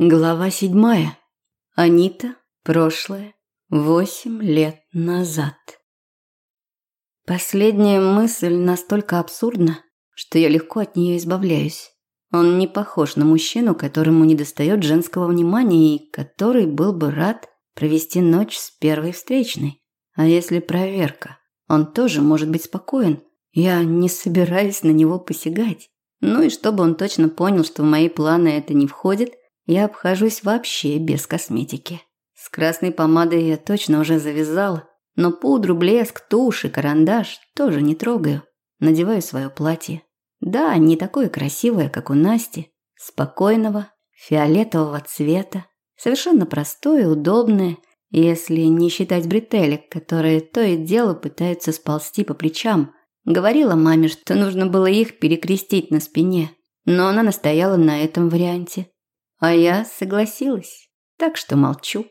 Глава седьмая. Анита. Прошлое. Восемь лет назад. Последняя мысль настолько абсурдна, что я легко от нее избавляюсь. Он не похож на мужчину, которому недостает женского внимания и который был бы рад провести ночь с первой встречной. А если проверка? Он тоже может быть спокоен. Я не собираюсь на него посягать. Ну и чтобы он точно понял, что в мои планы это не входит – я обхожусь вообще без косметики. С красной помадой я точно уже завязала, но пудру, блеск, тушь и карандаш тоже не трогаю. Надеваю свое платье. Да, не такое красивое, как у Насти. Спокойного, фиолетового цвета. Совершенно простое, удобное, если не считать бретелек, которые то и дело пытаются сползти по плечам. Говорила маме, что нужно было их перекрестить на спине, но она настояла на этом варианте. А я согласилась, так что молчу.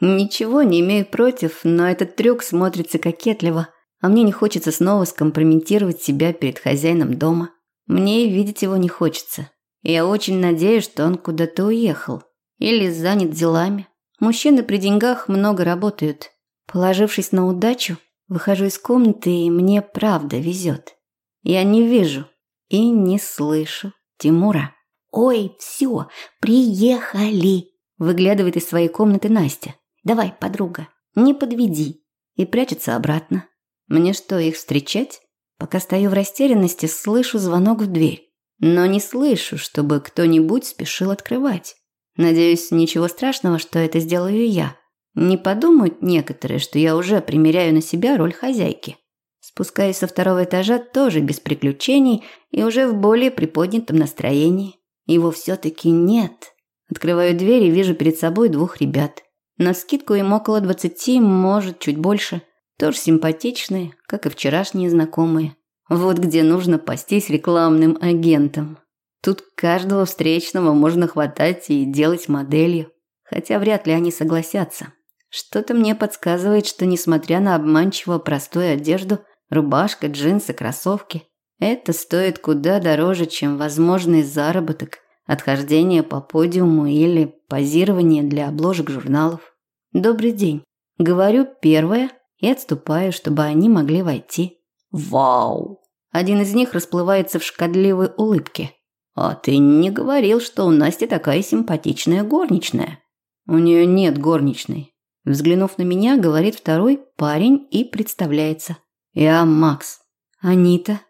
Ничего не имею против, но этот трюк смотрится кокетливо, а мне не хочется снова скомпрометировать себя перед хозяином дома. Мне видеть его не хочется. Я очень надеюсь, что он куда-то уехал или занят делами. Мужчины при деньгах много работают. Положившись на удачу, выхожу из комнаты, и мне правда везет. Я не вижу и не слышу Тимура. «Ой, все, приехали!» Выглядывает из своей комнаты Настя. «Давай, подруга, не подведи!» И прячется обратно. Мне что, их встречать? Пока стою в растерянности, слышу звонок в дверь. Но не слышу, чтобы кто-нибудь спешил открывать. Надеюсь, ничего страшного, что это сделаю я. Не подумают некоторые, что я уже примеряю на себя роль хозяйки. Спускаюсь со второго этажа тоже без приключений и уже в более приподнятом настроении. Его все-таки нет. Открываю дверь и вижу перед собой двух ребят. На скидку им около двадцати, может, чуть больше. Тоже симпатичные, как и вчерашние знакомые. Вот где нужно пастись рекламным агентом. Тут каждого встречного можно хватать и делать моделью. Хотя вряд ли они согласятся. Что-то мне подсказывает, что несмотря на обманчиво простую одежду, рубашка, джинсы, кроссовки, это стоит куда дороже, чем возможный заработок, отхождение по подиуму или позирование для обложек журналов. Добрый день. Говорю первое и отступаю, чтобы они могли войти. Вау! Один из них расплывается в шкодливой улыбке. А ты не говорил, что у Насти такая симпатичная горничная. У нее нет горничной. Взглянув на меня, говорит второй парень и представляется. Я Макс. Анита.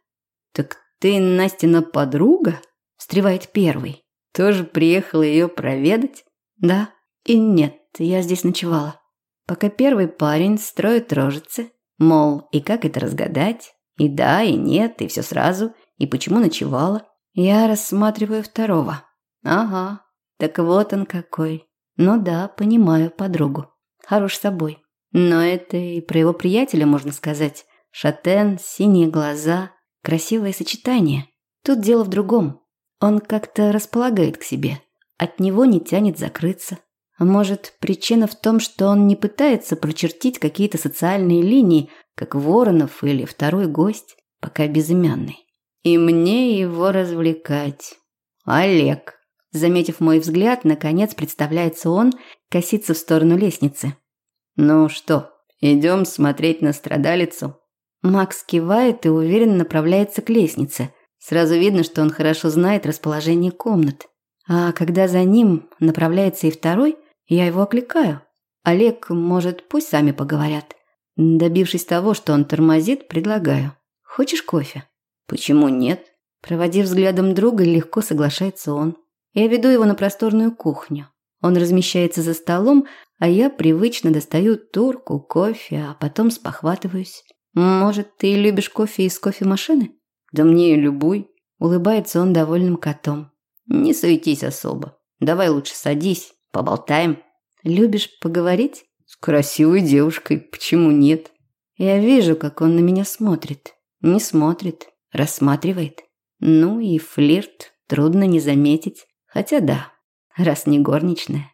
«Так ты Настина подруга?» – встревает первый. «Тоже приехала ее проведать?» «Да и нет, я здесь ночевала». Пока первый парень строит рожицы, мол, и как это разгадать? И да, и нет, и все сразу, и почему ночевала? Я рассматриваю второго. Ага, так вот он какой. Ну да, понимаю подругу. Хорош собой. Но это и про его приятеля можно сказать. Шатен, синие глаза, Красивое сочетание. Тут дело в другом. Он как-то располагает к себе. От него не тянет закрыться. Может, причина в том, что он не пытается прочертить какие-то социальные линии, как Воронов или второй гость, пока безымянный. И мне его развлекать. Олег. Заметив мой взгляд, наконец представляется он, косится в сторону лестницы. Ну что, идем смотреть на страдалицу? Макс кивает и уверенно направляется к лестнице. Сразу видно, что он хорошо знает расположение комнат. А когда за ним направляется и второй, я его окликаю. Олег, может, пусть сами поговорят. Добившись того, что он тормозит, предлагаю. Хочешь кофе? Почему нет? Проводив взглядом друга, легко соглашается он. Я веду его на просторную кухню. Он размещается за столом, а я привычно достаю турку, кофе, а потом спохватываюсь. «Может, ты любишь кофе из кофемашины?» «Да мне и любой», – улыбается он довольным котом. «Не суетись особо. Давай лучше садись, поболтаем». «Любишь поговорить?» «С красивой девушкой, почему нет?» Я вижу, как он на меня смотрит. Не смотрит, рассматривает. Ну и флирт трудно не заметить. Хотя да, раз не горничная.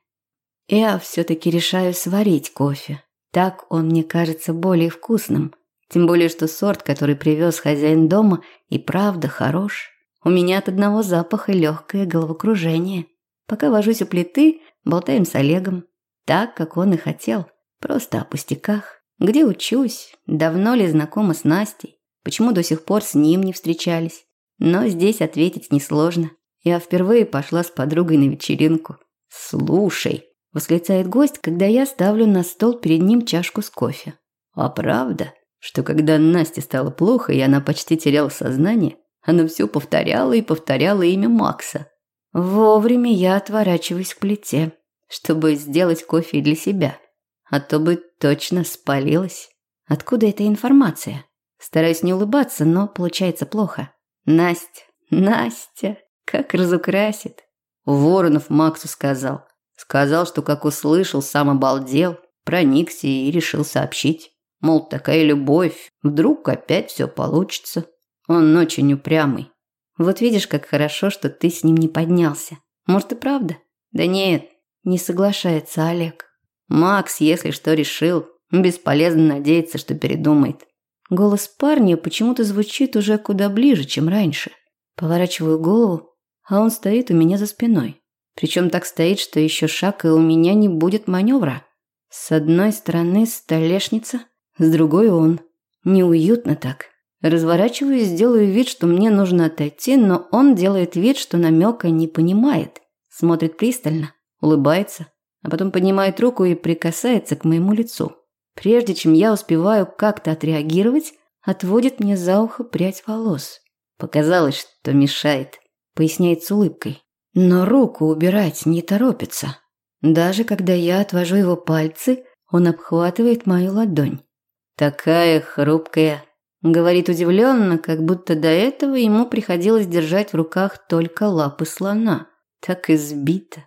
Я все-таки решаю сварить кофе. Так он мне кажется более вкусным. Тем более, что сорт, который привез хозяин дома, и правда хорош. У меня от одного запаха легкое головокружение. Пока вожусь у плиты, болтаем с Олегом. Так, как он и хотел. Просто о пустяках. Где учусь? Давно ли знакома с Настей? Почему до сих пор с ним не встречались? Но здесь ответить несложно. Я впервые пошла с подругой на вечеринку. «Слушай», – восклицает гость, когда я ставлю на стол перед ним чашку с кофе. «А правда, что когда Насте стало плохо, и она почти теряла сознание, она все повторяла и повторяла имя Макса. Вовремя я отворачиваюсь к плите, чтобы сделать кофе для себя, а то бы точно спалилась. Откуда эта информация? Стараюсь не улыбаться, но получается плохо. Настя, Настя, как разукрасит. Воронов Максу сказал. Сказал, что как услышал, сам обалдел, проникся и решил сообщить. Мол, такая любовь, вдруг опять все получится. Он очень упрямый. Вот видишь, как хорошо, что ты с ним не поднялся. Может и правда? Да нет, не соглашается Олег. Макс, если что решил, бесполезно надеяться, что передумает. Голос парня почему-то звучит уже куда ближе, чем раньше. Поворачиваю голову, а он стоит у меня за спиной. Причем так стоит, что еще шаг, и у меня не будет маневра. С одной стороны столешница, с другой он. Неуютно так. Разворачиваюсь, делаю вид, что мне нужно отойти, но он делает вид, что намека не понимает. Смотрит пристально, улыбается, а потом поднимает руку и прикасается к моему лицу. Прежде чем я успеваю как-то отреагировать, отводит мне за ухо прядь волос. Показалось, что мешает, поясняет с улыбкой. Но руку убирать не торопится. Даже когда я отвожу его пальцы, он обхватывает мою ладонь. Такая хрупкая, говорит удивленно, как будто до этого ему приходилось держать в руках только лапы слона. Так избито.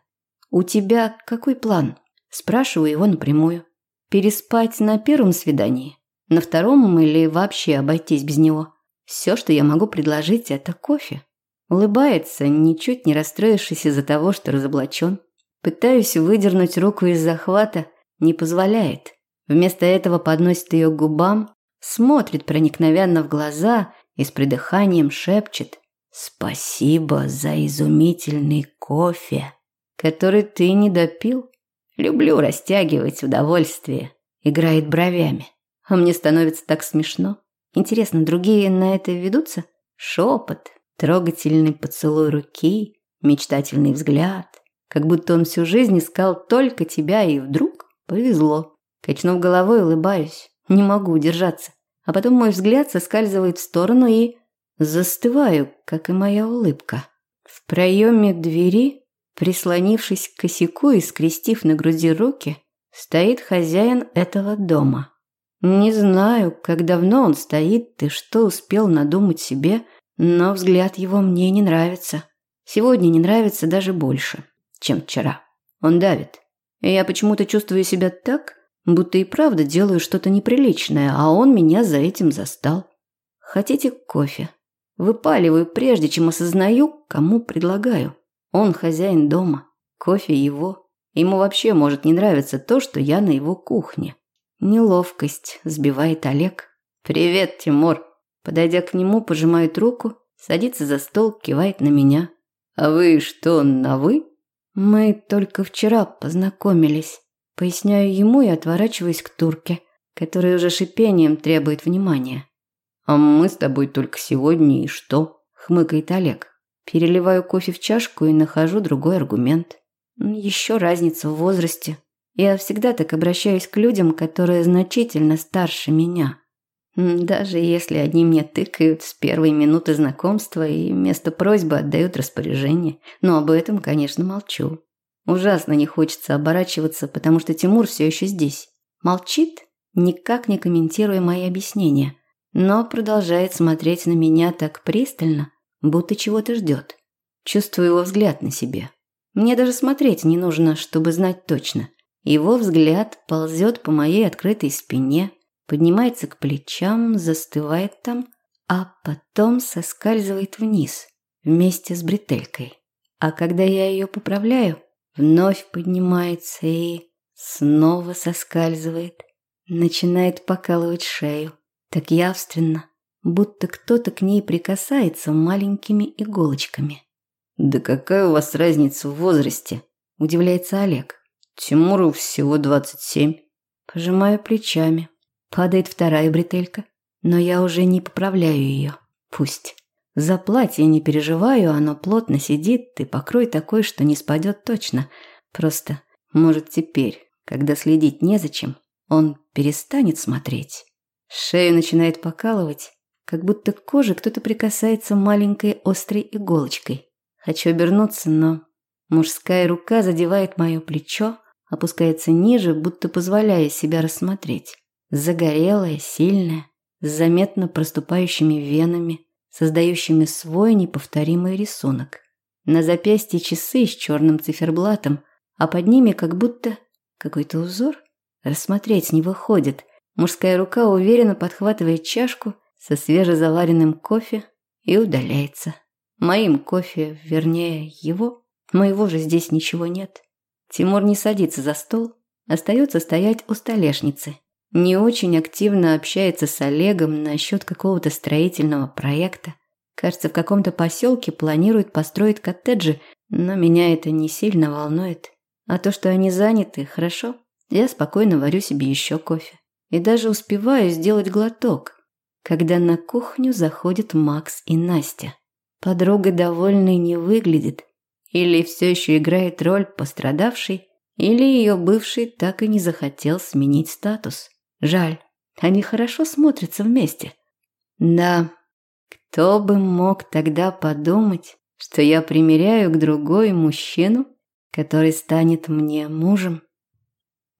У тебя какой план? Спрашиваю его напрямую. Переспать на первом свидании? На втором или вообще обойтись без него? Все, что я могу предложить, это кофе. Улыбается, ничуть не расстроившись из-за того, что разоблачен. Пытаюсь выдернуть руку из захвата, не позволяет. Вместо этого подносит ее к губам, смотрит проникновенно в глаза и с придыханием шепчет «Спасибо за изумительный кофе, который ты не допил». Люблю растягивать удовольствие. Играет бровями. А мне становится так смешно. Интересно, другие на это ведутся? Шепот, трогательный поцелуй руки, мечтательный взгляд. Как будто он всю жизнь искал только тебя, и вдруг повезло. Качнув головой, улыбаюсь. Не могу удержаться. А потом мой взгляд соскальзывает в сторону и... Застываю, как и моя улыбка. В проеме двери Прислонившись к косяку и скрестив на груди руки, стоит хозяин этого дома. Не знаю, как давно он стоит и что успел надумать себе, но взгляд его мне не нравится. Сегодня не нравится даже больше, чем вчера. Он давит. И я почему-то чувствую себя так, будто и правда делаю что-то неприличное, а он меня за этим застал. Хотите кофе? Выпаливаю, прежде чем осознаю, кому предлагаю. Он хозяин дома, кофе его. Ему вообще может не нравиться то, что я на его кухне. Неловкость сбивает Олег. «Привет, Тимур!» Подойдя к нему, пожимает руку, садится за стол, кивает на меня. «А вы что, на «вы»?» «Мы только вчера познакомились». Поясняю ему и отворачиваюсь к турке, который уже шипением требует внимания. «А мы с тобой только сегодня и что?» – хмыкает Олег. Переливаю кофе в чашку и нахожу другой аргумент. Еще разница в возрасте. Я всегда так обращаюсь к людям, которые значительно старше меня. Даже если одни мне тыкают с первой минуты знакомства и вместо просьбы отдают распоряжение. Но об этом, конечно, молчу. Ужасно не хочется оборачиваться, потому что Тимур все еще здесь. Молчит, никак не комментируя мои объяснения, но продолжает смотреть на меня так пристально, будто чего-то ждет. Чувствую его взгляд на себе. Мне даже смотреть не нужно, чтобы знать точно. Его взгляд ползет по моей открытой спине, поднимается к плечам, застывает там, а потом соскальзывает вниз вместе с бретелькой. А когда я ее поправляю, вновь поднимается и снова соскальзывает, начинает покалывать шею, так явственно, будто кто-то к ней прикасается маленькими иголочками. Да какая у вас разница в возрасте? Удивляется Олег. Тимуру всего двадцать семь. Пожимаю плечами. Падает вторая бретелька. Но я уже не поправляю ее. Пусть. За платье не переживаю, оно плотно сидит, и покрой такой, что не спадет точно. Просто, может, теперь, когда следить незачем, он перестанет смотреть. Шею начинает покалывать, как будто к коже кто-то прикасается маленькой острой иголочкой. Хочу обернуться, но мужская рука задевает мое плечо, опускается ниже, будто позволяя себя рассмотреть. Загорелая, сильная, с заметно проступающими венами, создающими свой неповторимый рисунок. На запястье часы с черным циферблатом, а под ними как будто какой-то узор. Рассмотреть не выходит. Мужская рука уверенно подхватывает чашку со свежезаваренным кофе и удаляется. Моим кофе, вернее, его. Моего же здесь ничего нет. Тимур не садится за стол, остается стоять у столешницы, не очень активно общается с Олегом насчет какого-то строительного проекта. Кажется, в каком-то поселке планируют построить коттеджи, но меня это не сильно волнует. А то, что они заняты, хорошо. Я спокойно варю себе еще кофе. И даже успеваю сделать глоток, когда на кухню заходят Макс и Настя. Подруга довольной не выглядит. Или все еще играет роль пострадавшей, или ее бывший так и не захотел сменить статус. Жаль, они хорошо смотрятся вместе. Да, кто бы мог тогда подумать, что я примеряю к другой мужчину, который станет мне мужем.